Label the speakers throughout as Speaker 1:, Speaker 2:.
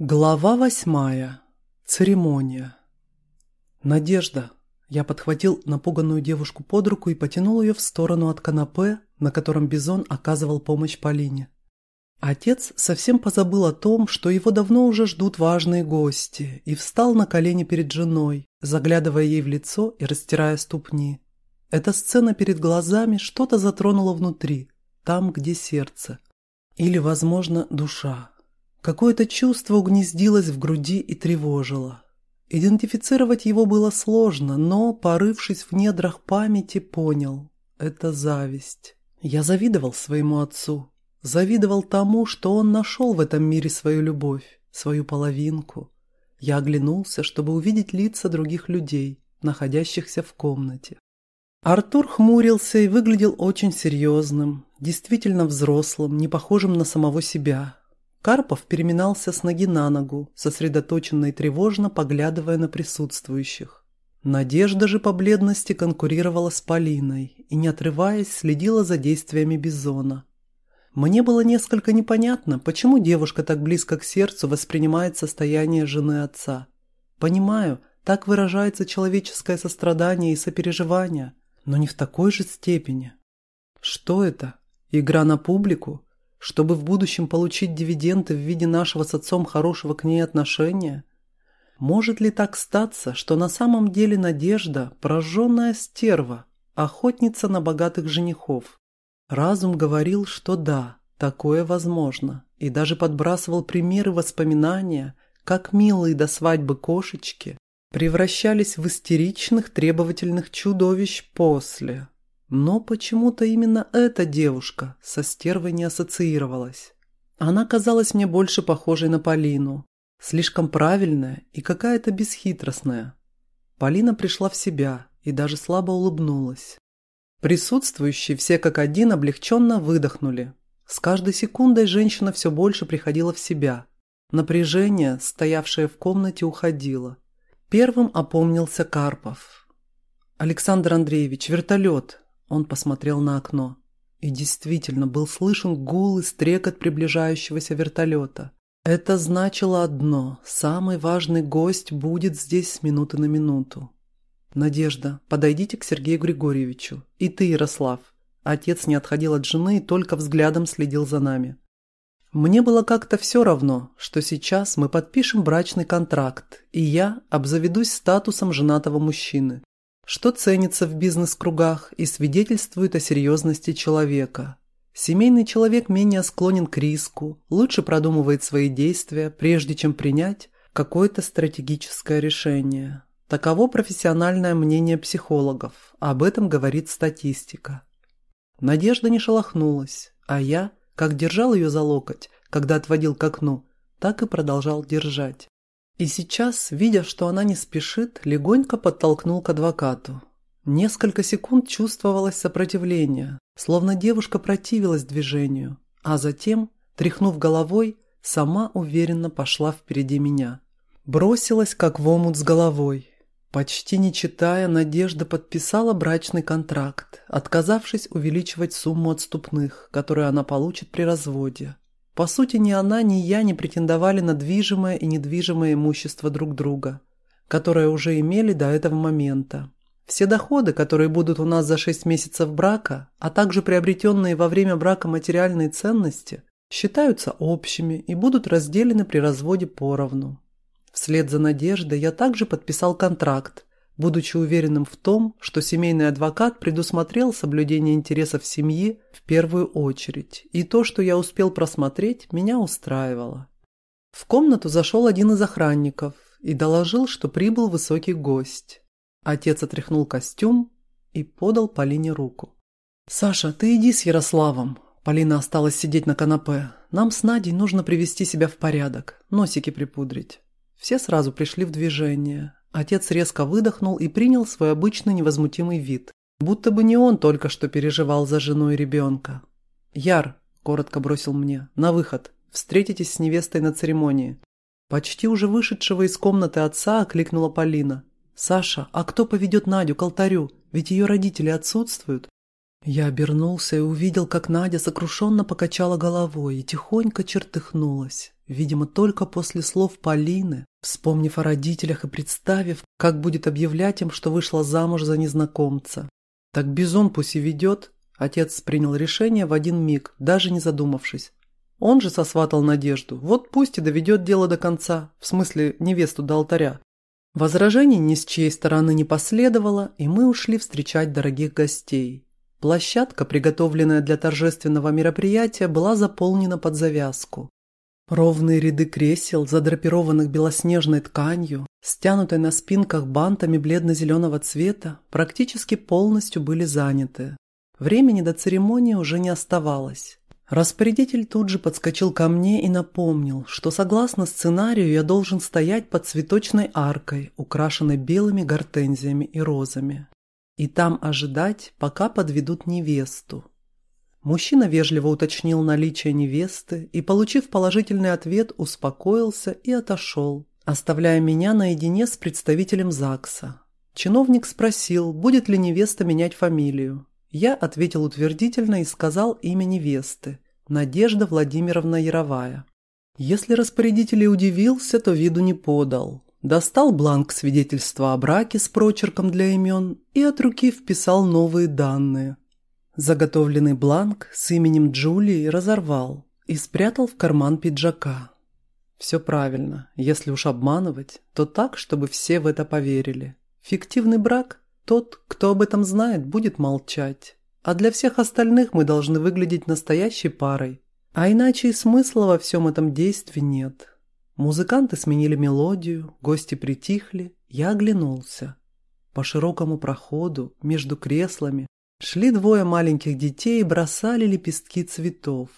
Speaker 1: Глава восьмая. Церемония. Надежда. Я подхватил напуганную девушку под руку и потянул ее в сторону от канапе, на котором Бизон оказывал помощь Полине. Отец совсем позабыл о том, что его давно уже ждут важные гости, и встал на колени перед женой, заглядывая ей в лицо и растирая ступни. Эта сцена перед глазами что-то затронула внутри, там, где сердце. Или, возможно, душа. Какое-то чувство угнездилось в груди и тревожило. Идентифицировать его было сложно, но, порывшись в недрах памяти, понял – это зависть. Я завидовал своему отцу, завидовал тому, что он нашел в этом мире свою любовь, свою половинку. Я оглянулся, чтобы увидеть лица других людей, находящихся в комнате. Артур хмурился и выглядел очень серьезным, действительно взрослым, не похожим на самого себя, Карпов переминался с ноги на ногу, сосредоточенно и тревожно поглядывая на присутствующих. Надежда же по бледности конкурировала с Полиной и, не отрываясь, следила за действиями Бизона. Мне было несколько непонятно, почему девушка так близко к сердцу воспринимает состояние жены отца. Понимаю, так выражается человеческое сострадание и сопереживание, но не в такой же степени. Что это? Игра на публику? Чтобы в будущем получить дивиденды в виде нашего с отцом хорошего к ней отношения? Может ли так статься, что на самом деле Надежда – прожженная стерва, охотница на богатых женихов? Разум говорил, что да, такое возможно, и даже подбрасывал примеры воспоминания, как милые до свадьбы кошечки превращались в истеричных требовательных чудовищ после. Но почему-то именно эта девушка со стервой не ассоциировалась. Она казалась мне больше похожей на Полину. Слишком правильная и какая-то бесхитростная. Полина пришла в себя и даже слабо улыбнулась. Присутствующие все как один облегченно выдохнули. С каждой секундой женщина все больше приходила в себя. Напряжение, стоявшее в комнате, уходило. Первым опомнился Карпов. «Александр Андреевич, вертолет!» Он посмотрел на окно. И действительно был слышен гул и стрекот приближающегося вертолета. Это значило одно – самый важный гость будет здесь с минуты на минуту. «Надежда, подойдите к Сергею Григорьевичу. И ты, Ярослав». Отец не отходил от жены и только взглядом следил за нами. Мне было как-то все равно, что сейчас мы подпишем брачный контракт, и я обзаведусь статусом женатого мужчины что ценится в бизнес-кругах и свидетельствует о серьезности человека. Семейный человек менее склонен к риску, лучше продумывает свои действия, прежде чем принять какое-то стратегическое решение. Таково профессиональное мнение психологов, об этом говорит статистика. Надежда не шелохнулась, а я, как держал ее за локоть, когда отводил к окну, так и продолжал держать. И сейчас, видя, что она не спешит, легонько подтолкнул к адвокату. Несколько секунд чувствовалось сопротивление, словно девушка противилась движению, а затем, тряхнув головой, сама уверенно пошла впереди меня. Бросилась, как в омут с головой. Почти не читая, Надежда подписала брачный контракт, отказавшись увеличивать сумму отступных, которую она получит при разводе. По сути, ни она, ни я не претендовали на движимое и недвижимое имущество друг друга, которое уже имели до этого момента. Все доходы, которые будут у нас за 6 месяцев брака, а также приобретенные во время брака материальные ценности, считаются общими и будут разделены при разводе поровну. Вслед за Надеждой я также подписал контракт, будучи уверенным в том, что семейный адвокат предусмотрел соблюдение интересов семьи в первую очередь, и то, что я успел просмотреть, меня устраивало. В комнату зашел один из охранников и доложил, что прибыл высокий гость. Отец отряхнул костюм и подал Полине руку. «Саша, ты иди с Ярославом». Полина осталась сидеть на канапе. «Нам с Надей нужно привести себя в порядок, носики припудрить». Все сразу пришли в движение. Отец резко выдохнул и принял свой обычный невозмутимый вид. Будто бы не он только что переживал за жену и ребенка. «Яр», – коротко бросил мне, – «на выход. Встретитесь с невестой на церемонии». Почти уже вышедшего из комнаты отца окликнула Полина. «Саша, а кто поведет Надю к алтарю? Ведь ее родители отсутствуют». Я обернулся и увидел, как Надя сокрушенно покачала головой и тихонько чертыхнулась. Видимо, только после слов Полины, вспомнив о родителях и представив, как будет объявлять им, что вышла замуж за незнакомца. Так Бизон пусть и ведет. Отец принял решение в один миг, даже не задумавшись. Он же сосватал Надежду. Вот пусть и доведет дело до конца, в смысле невесту до алтаря. Возражений ни с чьей стороны не последовало, и мы ушли встречать дорогих гостей. Площадка, приготовленная для торжественного мероприятия, была заполнена под завязку. Ровные ряды кресел, задрапированных белоснежной тканью, стянутой на спинках бантами бледно-зеленого цвета, практически полностью были заняты. Времени до церемонии уже не оставалось. Распорядитель тут же подскочил ко мне и напомнил, что согласно сценарию я должен стоять под цветочной аркой, украшенной белыми гортензиями и розами и там ожидать, пока подведут невесту. Мужчина вежливо уточнил наличие невесты и, получив положительный ответ, успокоился и отошел, оставляя меня наедине с представителем ЗАГСа. Чиновник спросил, будет ли невеста менять фамилию. Я ответил утвердительно и сказал имя невесты – Надежда Владимировна Яровая. Если распорядитель и удивился, то виду не подал. Достал бланк свидетельства о браке с прочерком для имен и от руки вписал новые данные. Заготовленный бланк с именем Джулии разорвал и спрятал в карман пиджака. Все правильно. Если уж обманывать, то так, чтобы все в это поверили. Фиктивный брак – тот, кто об этом знает, будет молчать. А для всех остальных мы должны выглядеть настоящей парой. А иначе и смысла во всем этом действии нет. Музыканты сменили мелодию, гости притихли, я оглянулся. По широкому проходу, между креслами, шли двое маленьких детей и бросали лепестки цветов.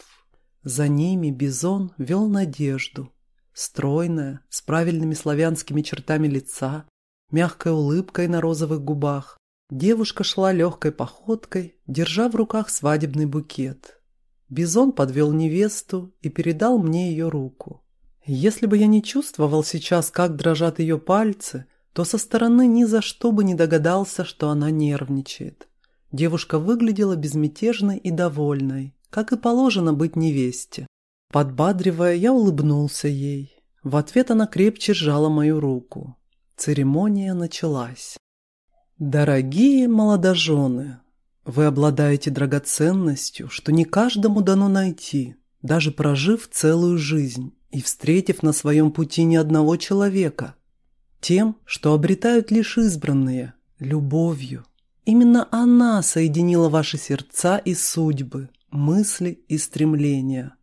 Speaker 1: За ними Бизон вел Надежду. Стройная, с правильными славянскими чертами лица, мягкой улыбкой на розовых губах, девушка шла легкой походкой, держа в руках свадебный букет. Бизон подвел невесту и передал мне ее руку. Если бы я не чувствовал сейчас, как дрожат ее пальцы, то со стороны ни за что бы не догадался, что она нервничает. Девушка выглядела безмятежной и довольной, как и положено быть невесте. Подбадривая, я улыбнулся ей. В ответ она крепче сжала мою руку. Церемония началась. Дорогие молодожены, вы обладаете драгоценностью, что не каждому дано найти, даже прожив целую жизнь и встретив на своем пути ни одного человека. Тем, что обретают лишь избранные, любовью. Именно она соединила ваши сердца и судьбы, мысли и стремления.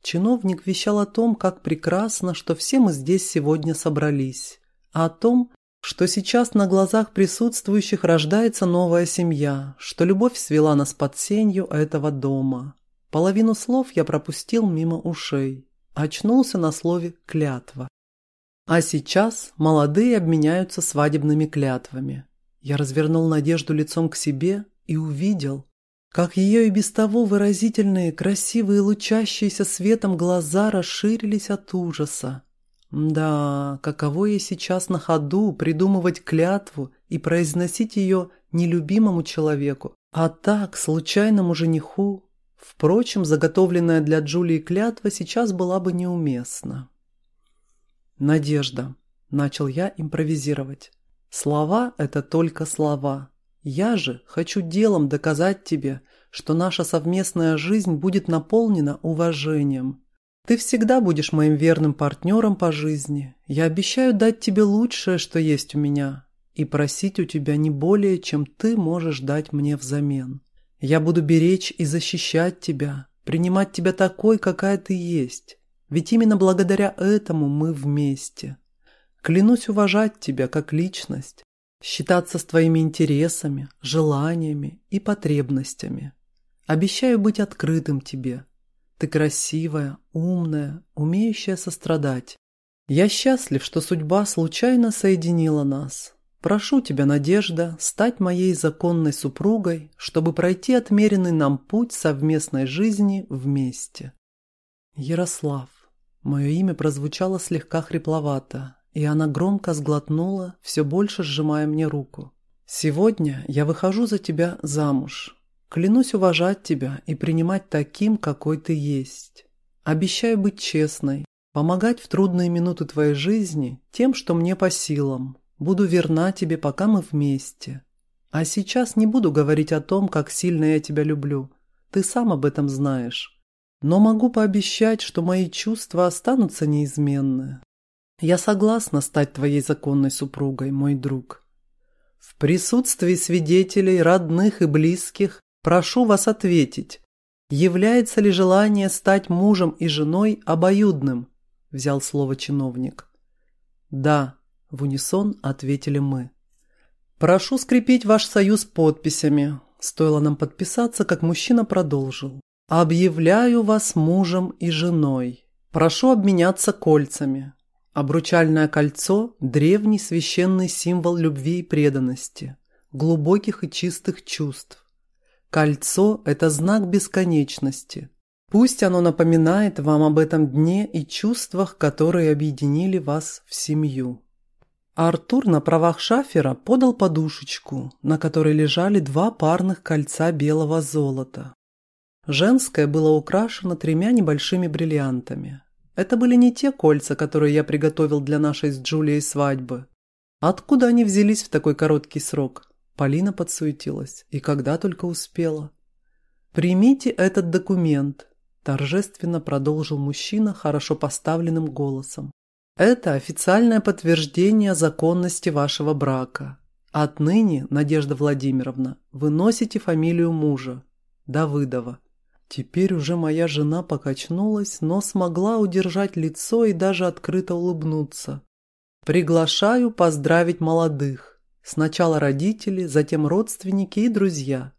Speaker 1: Чиновник вещал о том, как прекрасно, что все мы здесь сегодня собрались, а о том, что сейчас на глазах присутствующих рождается новая семья, что любовь свела нас под сенью этого дома. Половину слов я пропустил мимо ушей. Очнулся на слове «клятва». А сейчас молодые обменяются свадебными клятвами. Я развернул Надежду лицом к себе и увидел, как ее и без того выразительные, красивые, лучащиеся светом глаза расширились от ужаса. Да, каково ей сейчас на ходу придумывать клятву и произносить ее нелюбимому человеку, а так, случайному жениху, Впрочем, заготовленная для Джулии клятва сейчас была бы неуместна. «Надежда», – начал я импровизировать. «Слова – это только слова. Я же хочу делом доказать тебе, что наша совместная жизнь будет наполнена уважением. Ты всегда будешь моим верным партнером по жизни. Я обещаю дать тебе лучшее, что есть у меня, и просить у тебя не более, чем ты можешь дать мне взамен. Я буду беречь и защищать тебя, принимать тебя такой, какая ты есть. Ведь именно благодаря этому мы вместе. Клянусь уважать тебя как личность, считаться с твоими интересами, желаниями и потребностями. Обещаю быть открытым тебе. Ты красивая, умная, умеющая сострадать. Я счастлив, что судьба случайно соединила нас. Прошу тебя, Надежда, стать моей законной супругой, чтобы пройти отмеренный нам путь совместной жизни вместе. Ярослав. Мое имя прозвучало слегка хрипловато, и она громко сглотнула, все больше сжимая мне руку. «Сегодня я выхожу за тебя замуж. Клянусь уважать тебя и принимать таким, какой ты есть. Обещаю быть честной, помогать в трудные минуты твоей жизни тем, что мне по силам. Буду верна тебе, пока мы вместе. А сейчас не буду говорить о том, как сильно я тебя люблю. Ты сам об этом знаешь. Но могу пообещать, что мои чувства останутся неизменны. Я согласна стать твоей законной супругой, мой друг. В присутствии свидетелей, родных и близких прошу вас ответить, является ли желание стать мужем и женой обоюдным? Взял слово чиновник. Да, в унисон ответили мы. «Прошу скрепить ваш союз подписями». Стоило нам подписаться, как мужчина продолжил. «Объявляю вас мужем и женой. Прошу обменяться кольцами. Обручальное кольцо – древний священный символ любви и преданности, глубоких и чистых чувств. Кольцо – это знак бесконечности. Пусть оно напоминает вам об этом дне и чувствах, которые объединили вас в семью. Артур на правах шафера подал подушечку, на которой лежали два парных кольца белого золота. Женское было украшено тремя небольшими бриллиантами. Это были не те кольца, которые я приготовил для нашей с Джулией свадьбы. Откуда они взялись в такой короткий срок? Полина подсуетилась. И когда только успела. «Примите этот документ», – торжественно продолжил мужчина хорошо поставленным голосом. Это официальное подтверждение законности вашего брака. Отныне, Надежда Владимировна, вы носите фамилию мужа, Давыдова. Теперь уже моя жена покачнулась, но смогла удержать лицо и даже открыто улыбнуться. Приглашаю поздравить молодых. Сначала родители, затем родственники и друзья.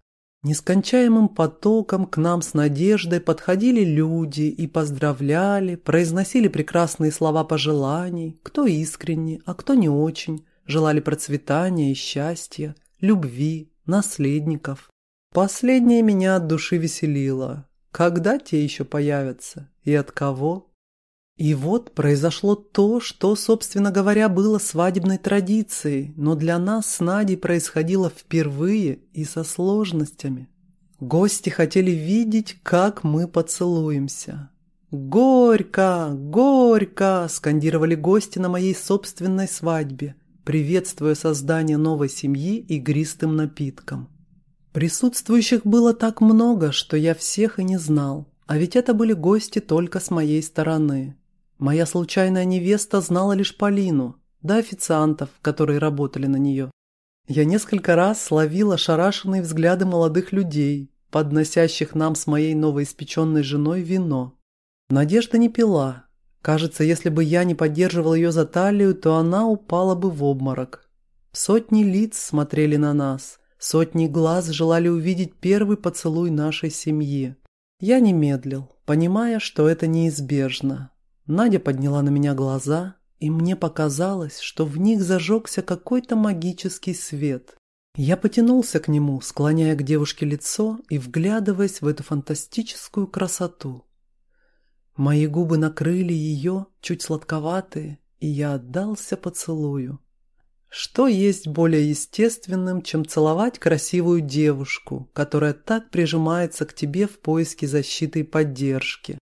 Speaker 1: Нескончаемым потоком к нам с надеждой подходили люди и поздравляли, произносили прекрасные слова пожеланий, кто искренне, а кто не очень, желали процветания и счастья, любви, наследников. Последнее меня от души веселило. Когда те еще появятся? И от кого? И вот произошло то, что, собственно говоря, было свадебной традицией, но для нас с Надей происходило впервые и со сложностями. Гости хотели видеть, как мы поцелуемся. «Горько! Горько!» – скандировали гости на моей собственной свадьбе, приветствуя создание новой семьи игристым напитком. Присутствующих было так много, что я всех и не знал, а ведь это были гости только с моей стороны. Моя случайная невеста знала лишь Полину, да официантов, которые работали на нее. Я несколько раз словила шарашенные взгляды молодых людей, подносящих нам с моей новоиспеченной женой вино. Надежда не пила. Кажется, если бы я не поддерживал ее за талию, то она упала бы в обморок. Сотни лиц смотрели на нас, сотни глаз желали увидеть первый поцелуй нашей семьи. Я не медлил, понимая, что это неизбежно. Надя подняла на меня глаза, и мне показалось, что в них зажегся какой-то магический свет. Я потянулся к нему, склоняя к девушке лицо и вглядываясь в эту фантастическую красоту. Мои губы накрыли ее, чуть сладковатые, и я отдался поцелую. Что есть более естественным, чем целовать красивую девушку, которая так прижимается к тебе в поиске защиты и поддержки?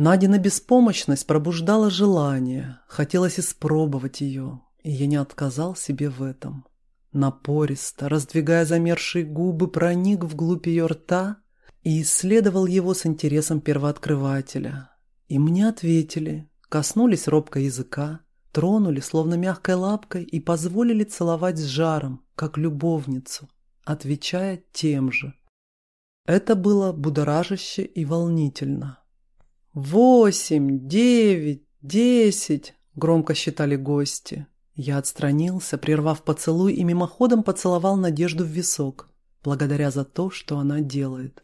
Speaker 1: Надина беспомощность пробуждала желание, хотелось испробовать ее, и я не отказал себе в этом. Напористо, раздвигая замерзшие губы, проник вглубь ее рта и исследовал его с интересом первооткрывателя. И мне ответили, коснулись робко языка, тронули, словно мягкой лапкой, и позволили целовать с жаром, как любовницу, отвечая тем же. Это было будоражаще и волнительно. «Восемь, девять, десять!» – громко считали гости. Я отстранился, прервав поцелуй и мимоходом поцеловал Надежду в висок, благодаря за то, что она делает.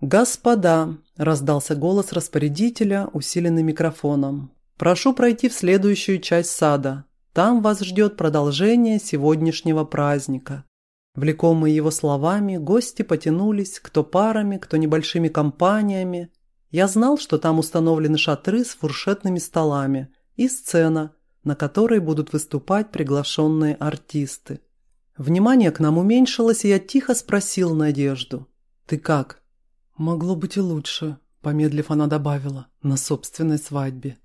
Speaker 1: «Господа!» – раздался голос распорядителя, усиленный микрофоном. «Прошу пройти в следующую часть сада. Там вас ждет продолжение сегодняшнего праздника». Влекомые его словами, гости потянулись, кто парами, кто небольшими компаниями, я знал, что там установлены шатры с фуршетными столами и сцена, на которой будут выступать приглашенные артисты. Внимание к нам уменьшилось, и я тихо спросил Надежду. Ты как?» «Могло быть и лучше», – помедлив она добавила, – «на собственной свадьбе».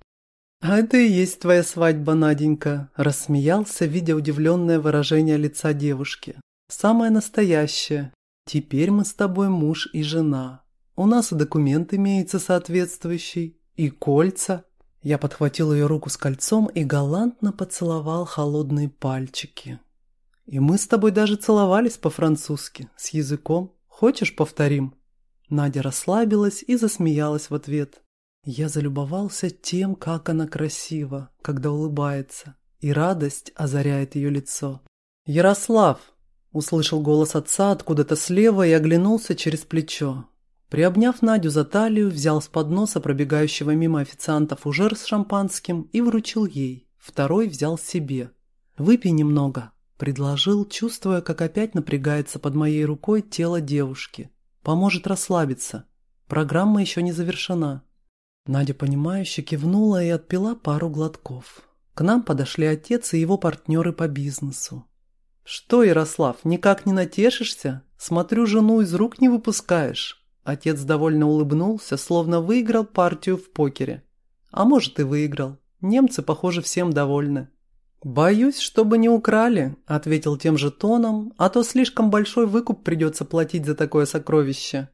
Speaker 1: «А это и есть твоя свадьба, Наденька», – рассмеялся, видя удивленное выражение лица девушки. «Самое настоящее. Теперь мы с тобой муж и жена. У нас и документ имеется соответствующий, и кольца». Я подхватил ее руку с кольцом и галантно поцеловал холодные пальчики. «И мы с тобой даже целовались по-французски, с языком. Хочешь, повторим?» Надя расслабилась и засмеялась в ответ. Я залюбовался тем, как она красива, когда улыбается, и радость озаряет ее лицо. «Ярослав!» – услышал голос отца откуда-то слева и оглянулся через плечо. Приобняв Надю за талию, взял с подноса пробегающего мимо официанта фужер с шампанским и вручил ей. Второй взял себе. «Выпей немного», – предложил, чувствуя, как опять напрягается под моей рукой тело девушки. «Поможет расслабиться. Программа еще не завершена». Надя, понимающе кивнула и отпила пару глотков. К нам подошли отец и его партнеры по бизнесу. «Что, Ярослав, никак не натешишься? Смотрю, жену из рук не выпускаешь». Отец довольно улыбнулся, словно выиграл партию в покере. А может и выиграл. Немцы, похоже, всем довольны. «Боюсь, чтобы не украли», – ответил тем же тоном, «а то слишком большой выкуп придется платить за такое сокровище».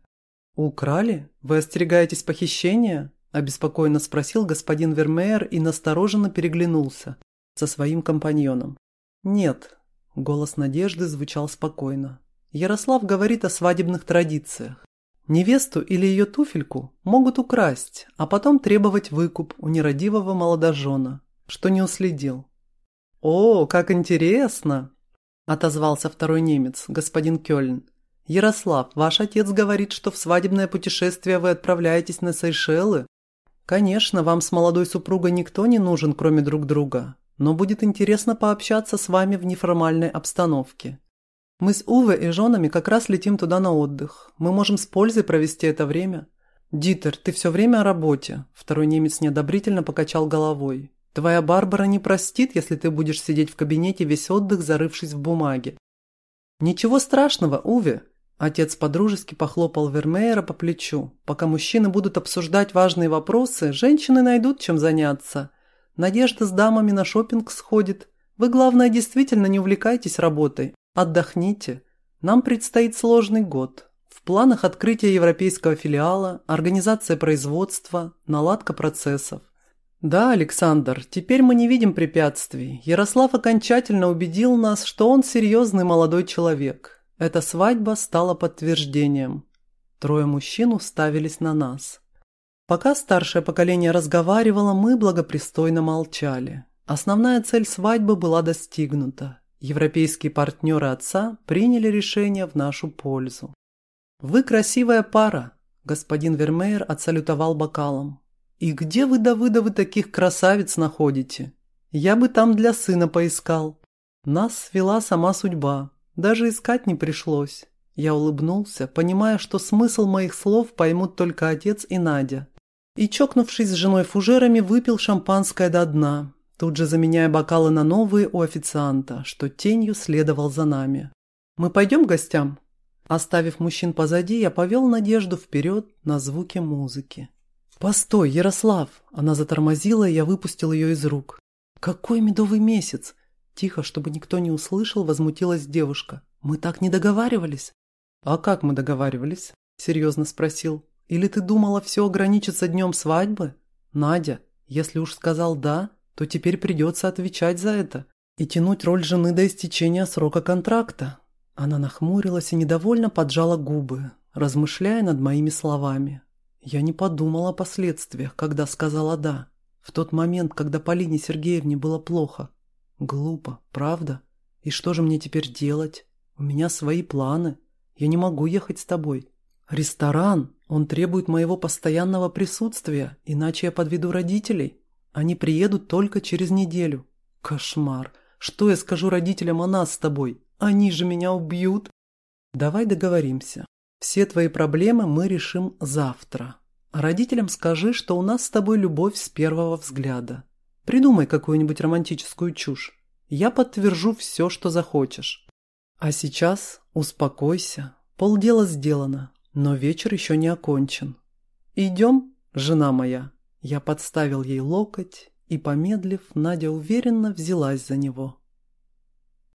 Speaker 1: «Украли? Вы остерегаетесь похищения?» – обеспокоенно спросил господин Вермеер и настороженно переглянулся со своим компаньоном. «Нет», – голос Надежды звучал спокойно. «Ярослав говорит о свадебных традициях. Невесту или ее туфельку могут украсть, а потом требовать выкуп у нерадивого молодожена, что не уследил. «О, как интересно!» – отозвался второй немец, господин Кёльн. «Ярослав, ваш отец говорит, что в свадебное путешествие вы отправляетесь на Сейшелы? Конечно, вам с молодой супругой никто не нужен, кроме друг друга, но будет интересно пообщаться с вами в неформальной обстановке. Мы с Уве и женами как раз летим туда на отдых. Мы можем с пользой провести это время. Дитер, ты все время о работе. Второй немец неодобрительно покачал головой. Твоя Барбара не простит, если ты будешь сидеть в кабинете весь отдых, зарывшись в бумаге. Ничего страшного, Уве. Отец подружески похлопал Вермеера по плечу. Пока мужчины будут обсуждать важные вопросы, женщины найдут чем заняться. Надежда с дамами на шопинг сходит. Вы, главное, действительно не увлекайтесь работой, Отдохните. Нам предстоит сложный год. В планах открытия европейского филиала, организация производства, наладка процессов. Да, Александр, теперь мы не видим препятствий. Ярослав окончательно убедил нас, что он серьезный молодой человек. Эта свадьба стала подтверждением. Трое мужчин уставились на нас. Пока старшее поколение разговаривало, мы благопристойно молчали. Основная цель свадьбы была достигнута. Европейские партнеры отца приняли решение в нашу пользу. «Вы красивая пара», – господин Вермеер отсалютовал бокалом. «И где вы, Давыдовы, таких красавиц находите? Я бы там для сына поискал. Нас свела сама судьба, даже искать не пришлось». Я улыбнулся, понимая, что смысл моих слов поймут только отец и Надя. И, чокнувшись с женой фужерами, выпил шампанское до дна, тут же заменяя бокалы на новые у официанта, что тенью следовал за нами. «Мы пойдем к гостям?» Оставив мужчин позади, я повел Надежду вперед на звуки музыки. «Постой, Ярослав!» Она затормозила, и я выпустил ее из рук. «Какой медовый месяц!» Тихо, чтобы никто не услышал, возмутилась девушка. «Мы так не договаривались?» «А как мы договаривались?» Серьезно спросил. «Или ты думала все ограничится днем свадьбы?» «Надя, если уж сказал «да», то теперь придется отвечать за это и тянуть роль жены до истечения срока контракта. Она нахмурилась и недовольно поджала губы, размышляя над моими словами. Я не подумала о последствиях, когда сказала «да». В тот момент, когда Полине Сергеевне было плохо. Глупо, правда? И что же мне теперь делать? У меня свои планы. Я не могу ехать с тобой. Ресторан, он требует моего постоянного присутствия, иначе я подведу родителей. Они приедут только через неделю. Кошмар. Что я скажу родителям о нас с тобой? Они же меня убьют. Давай договоримся. Все твои проблемы мы решим завтра. Родителям скажи, что у нас с тобой любовь с первого взгляда. Придумай какую-нибудь романтическую чушь. Я подтвержу все, что захочешь. А сейчас успокойся. Полдела сделано. Но вечер еще не окончен. «Идем, жена моя?» Я подставил ей локоть, и, помедлив, Надя уверенно взялась за него.